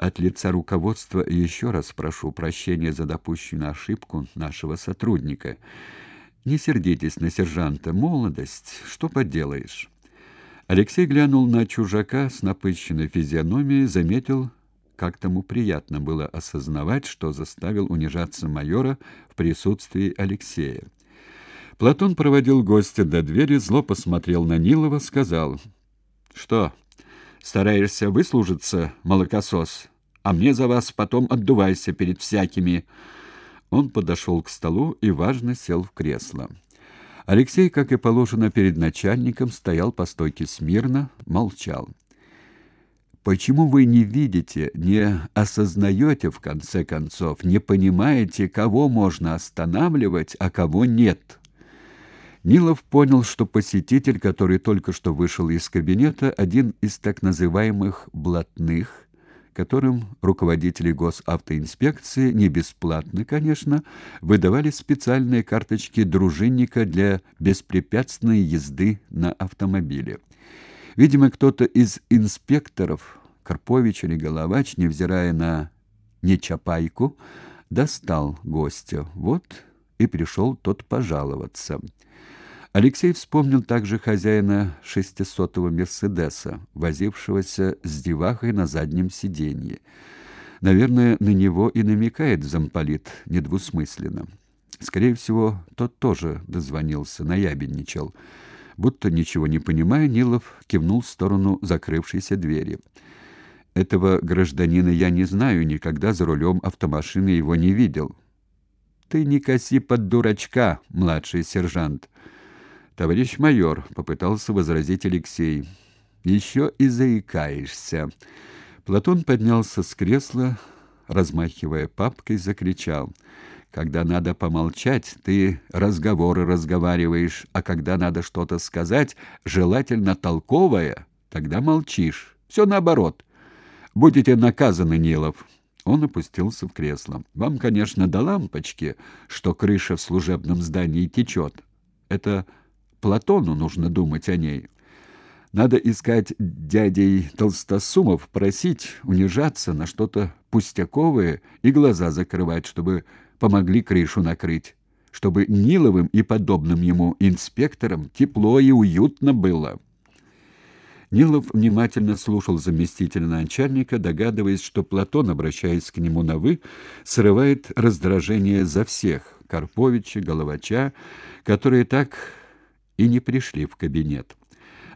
От лица руководства еще раз прошу прощения за допущенную ошибку нашего сотрудника. Не сердитесь на сержанта, молодость, что поделаешь. Алексей глянул на чужака с напыщенной физиономией, заметил, как тому приятно было осознавать, что заставил унижаться майора в присутствии Алексея. Платон проводил гостя до двери, зло посмотрел на Нилова, сказал: "Что, стараешься выслужиться, молокосос? А мне за вас потом отдувайся перед всякими". Он подошел к столу и важно сел в кресло. Алексей, как и положено перед начальником, стоял по стойке смирно, молчал. Почему вы не видите, не осознаете в конце концов, не понимаете, кого можно останавливать, а кого нет? Нилов понял, что посетитель, который только что вышел из кабинета, один из так называемых блатных, которым руководители госавтоинспекции не бесплатно, конечно, выдавали специальные карточки дружинника для беспрепятственной езды на автомобиле. Видимо, кто-то из инспекторов, Карпович или Головач, невзирая на нечапайку, достал гостя. Вот и пришел тот пожаловаться. Алексей вспомнил также хозяина шестисотого Мерседеса, возившегося с девахой на заднем сиденье. Наверное, на него и намекает замполит недвусмысленно. Скорее всего, тот тоже дозвонился, наябедничал. Будто ничего не понимая, Нилов кивнул в сторону закрывшейся двери. Этого гражданина я не знаю, никогда за рулем автомашины его не видел. Ты не коси под дурачка, младший сержант. Товарищ майор, попытался возразить Алексей. «Еще и заикаешься. Платон поднялся с кресла, размахивая папкой, закричал: "Когда надо помолчать, ты разговоры разговариваешь, а когда надо что-то сказать, желательно толковое, тогда молчишь. Все наоборот. Будете наказаны, Нилов". Он опустился в кресло. Вам, конечно, до лампочки, что крыша в служебном здании течет. Это Платону нужно думать о ней. Надо искать дядей Толстосумов, просить, унижаться на что-то пустяковое и глаза закрывать, чтобы помогли крышу накрыть, чтобы Ниловым и подобным ему инспекторам тепло и уютно было. Нилов внимательно слушал заместителя начальника, догадываясь, что Платон, обращаясь к нему на «вы», срывает раздражение за всех — Карповича, Головача, которые так и не пришли в кабинет.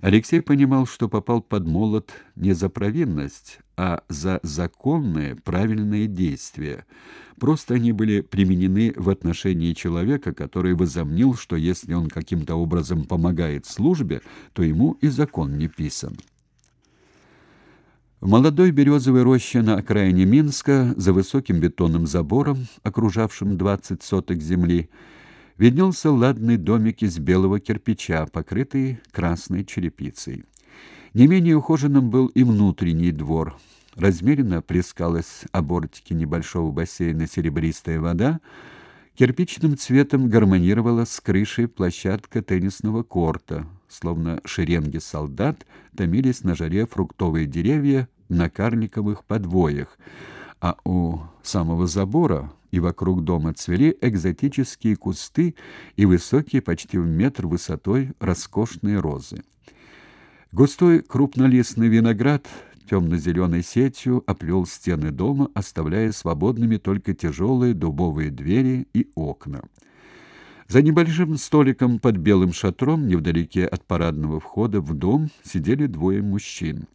Алексей понимал, что попал под молот не за провинность, а за законные, правильные действия. Просто они были применены в отношении человека, который возомнил, что если он каким-то образом помогает службе, то ему и закон не писан. В молодой березовой роще на окраине Минска, за высоким бетонным забором, окружавшим 20 соток земли, виднелся ладный домик из белого кирпича, покрытый красной черепицей. Не менее ухоженным был и внутренний двор. Размеренно плескалась о бортике небольшого бассейна серебристая вода, кирпичным цветом гармонировала с крышей площадка теннисного корта, словно шеренги солдат томились на жаре фруктовые деревья на карликовых подвоях, а у самого забора и вокруг дома цвели экзотические кусты и высокие почти в метр высотой роскошные розы. Густой крупнолистный виноград темно-зеленой сетью оплел стены дома, оставляя свободными только тяжелые дубовые двери и окна. За небольшим столиком под белым шатром, невдалеке от парадного входа в дом, сидели двое мужчин.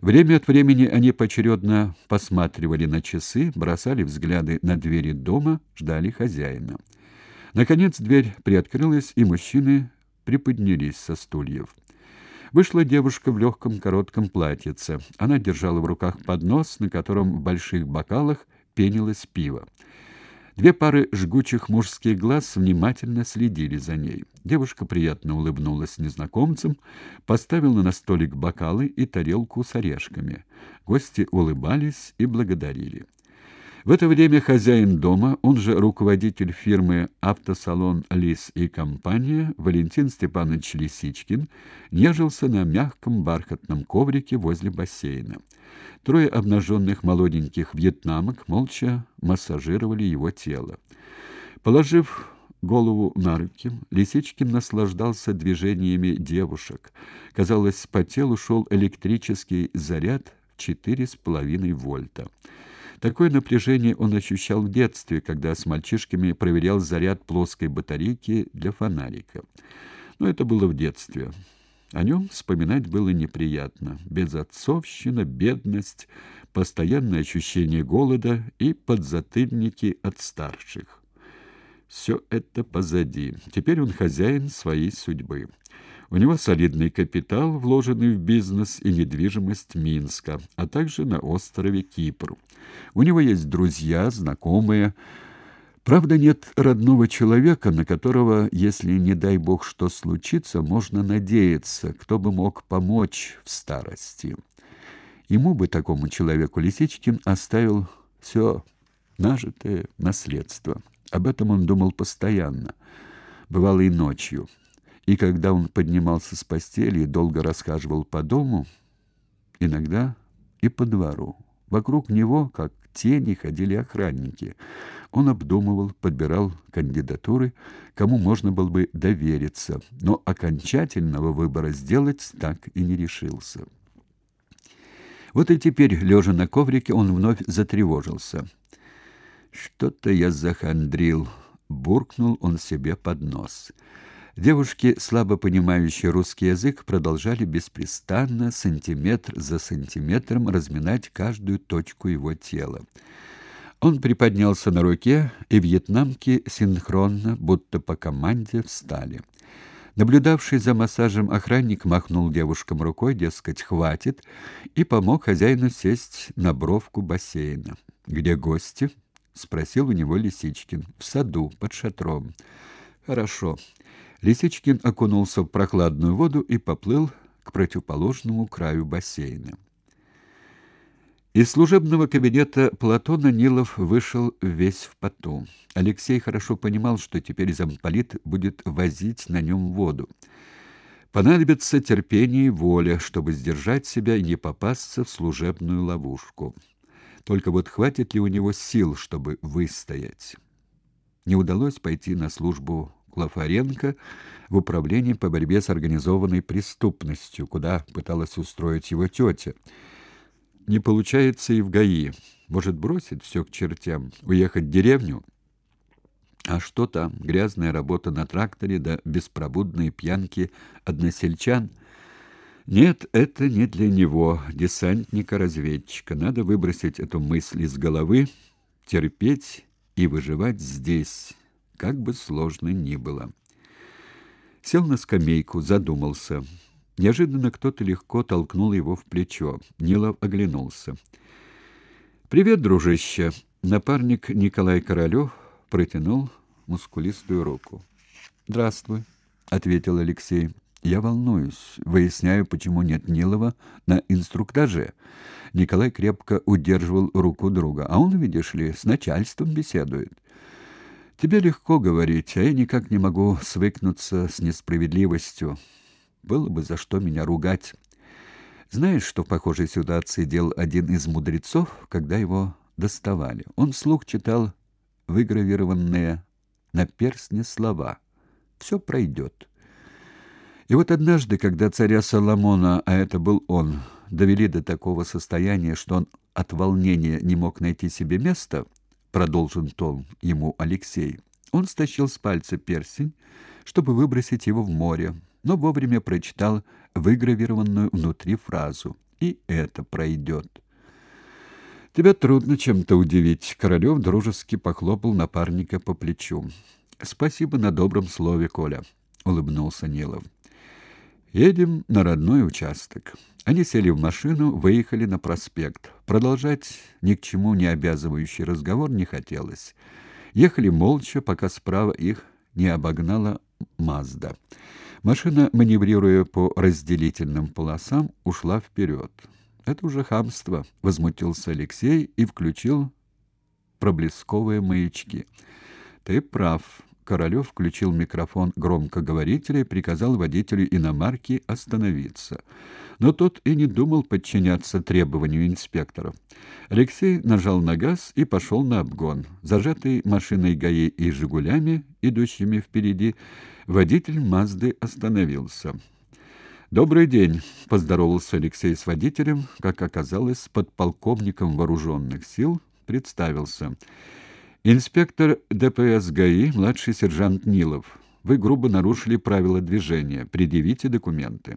Время от времени они поочередно посматривали на часы, бросали взгляды на двери дома, ждали хозяина. Наконец дверь приоткрылась, и мужчины приподнялись со стульев. Вышла девушка в легком коротком платьице. Она держала в руках поднос, на котором в больших бокалах пенилось пиво. Две пары жгучих мужских глаз внимательно следили за ней. Девушка приятно улыбнулась незнакомцам, поставила на столик бокалы и тарелку с орешками. Гости улыбались и благодарили. В это время хозяин дома, он же руководитель фирмы «Автосалон Лис и компания» Валентин Степанович Лисичкин, нежился на мягком бархатном коврике возле бассейна. Трое обнаженных молоденьких вьетнамок молча массажировали его тело. Положив голову на руки, Лисичкин наслаждался движениями девушек. Казалось, по телу шел электрический заряд в четыре с половиной вольта. Такое напряжение он ощущал в детстве, когда с мальчишками проверял заряд плоской батарейки для фонарика. Но это было в детстве. О нем вспоминать было неприятно. Безотцовщина, бедность, постоянное ощущение голода и подзатыльники от старших. Все это позади. Теперь он хозяин своей судьбы. У него солидный капитал, вложенный в бизнес и недвижимость Минска, а также на острове Кипр. У него есть друзья, знакомые. Правда, нет родного человека, на которого, если не дай бог что случится, можно надеяться, кто бы мог помочь в старости. Ему бы такому человеку Лисичкин оставил все нажитое наследство. Об этом он думал постоянно, бывало и ночью. И когда он поднимался с постели и долго расхаживал по дому, иногда и по двору, вокруг него, как тени, ходили охранники. Он обдумывал, подбирал кандидатуры, кому можно было бы довериться, но окончательного выбора сделать так и не решился. Вот и теперь, лежа на коврике, он вновь затревожился. Что-то я захандрил, буркнул он себе под нос. Девушки, слабо понимающие русский язык, продолжали беспрестанно, сантиметр за сантиметром, разминать каждую точку его тела. Он приподнялся на руке, и вьетнамки синхронно, будто по команде, встали. Наблюдавший за массажем охранник махнул девушкам рукой, дескать, хватит, и помог хозяину сесть на бровку бассейна. «Где гости?» — спросил у него Лисичкин. «В саду, под шатром». «Хорошо». Лисичкин окунулся в прохладную воду и поплыл к противоположному краю бассейна. Из служебного кабинета Платона Нилов вышел весь в поту. Алексей хорошо понимал, что теперь замполит будет возить на нем воду. Понадобится терпение и воля, чтобы сдержать себя и не попасться в служебную ловушку. Только вот хватит ли у него сил, чтобы выстоять? Не удалось пойти на службу Клафаренко в управлении по борьбе с организованной преступностью, куда пыталась устроить его тетя. Не получается и в ГАИ. Может, бросить все к чертям, уехать в деревню? А что там? Грязная работа на тракторе да беспробудные пьянки односельчан? Нет, это не для него, десантника-разведчика. Надо выбросить эту мысль из головы, терпеть и выживать здесь как бы сложно ни было. Сел на скамейку, задумался. Неожиданно кто-то легко толкнул его в плечо. Нилов оглянулся. «Привет, дружище!» Напарник Николай Королёв протянул мускулистую руку. «Здравствуй», — ответил Алексей. «Я волнуюсь. Выясняю, почему нет Нилова на инструктаже». Николай крепко удерживал руку друга. «А он, видишь ли, с начальством беседует». Тебе легко говорить, а я никак не могу свыкнуться с несправедливостью. Было бы за что меня ругать. Знаешь, что в похожей ситуации делал один из мудрецов, когда его доставали? Он вслух читал выгравированные на перстне слова. Все пройдет. И вот однажды, когда царя Соломона, а это был он, довели до такого состояния, что он от волнения не мог найти себе места, продолжил тон ему Алексей. Он стащил с пальца перстень, чтобы выбросить его в море, но вовремя прочитал выгравированную внутри фразу: "И это пройдет». Тебя трудно чем-то удивить, Королёв дружески похлопал напарника по плечу. Спасибо на добром слове, Коля, улыбнулся Нилов. Едем на родной участок. Они сели в машину, выехали на проспект. Продолжать ни к чему не обязывающий разговор не хотелось. Ехали молча, пока справа их не обогнала Мазда. Машина, маневрируя по разделительным полосам, ушла вперед. «Это уже хамство», — возмутился Алексей и включил проблесковые маячки. Ты прав. Королев включил микрофон громкоговорителя и приказал водителю иномарки остановиться. Но тот и не думал подчиняться требованию инспекторов. Алексей нажал на газ и пошел на обгон. Зажатый машиной ГАИ и «Жигулями», идущими впереди, водитель «Мазды» остановился. «Добрый день», — поздоровался Алексей с водителем, как оказалось, с подполковником вооруженных сил, представился. «Инспектор ДПС ГАИ, младший сержант Нилов, вы грубо нарушили правила движения. Предъявите документы».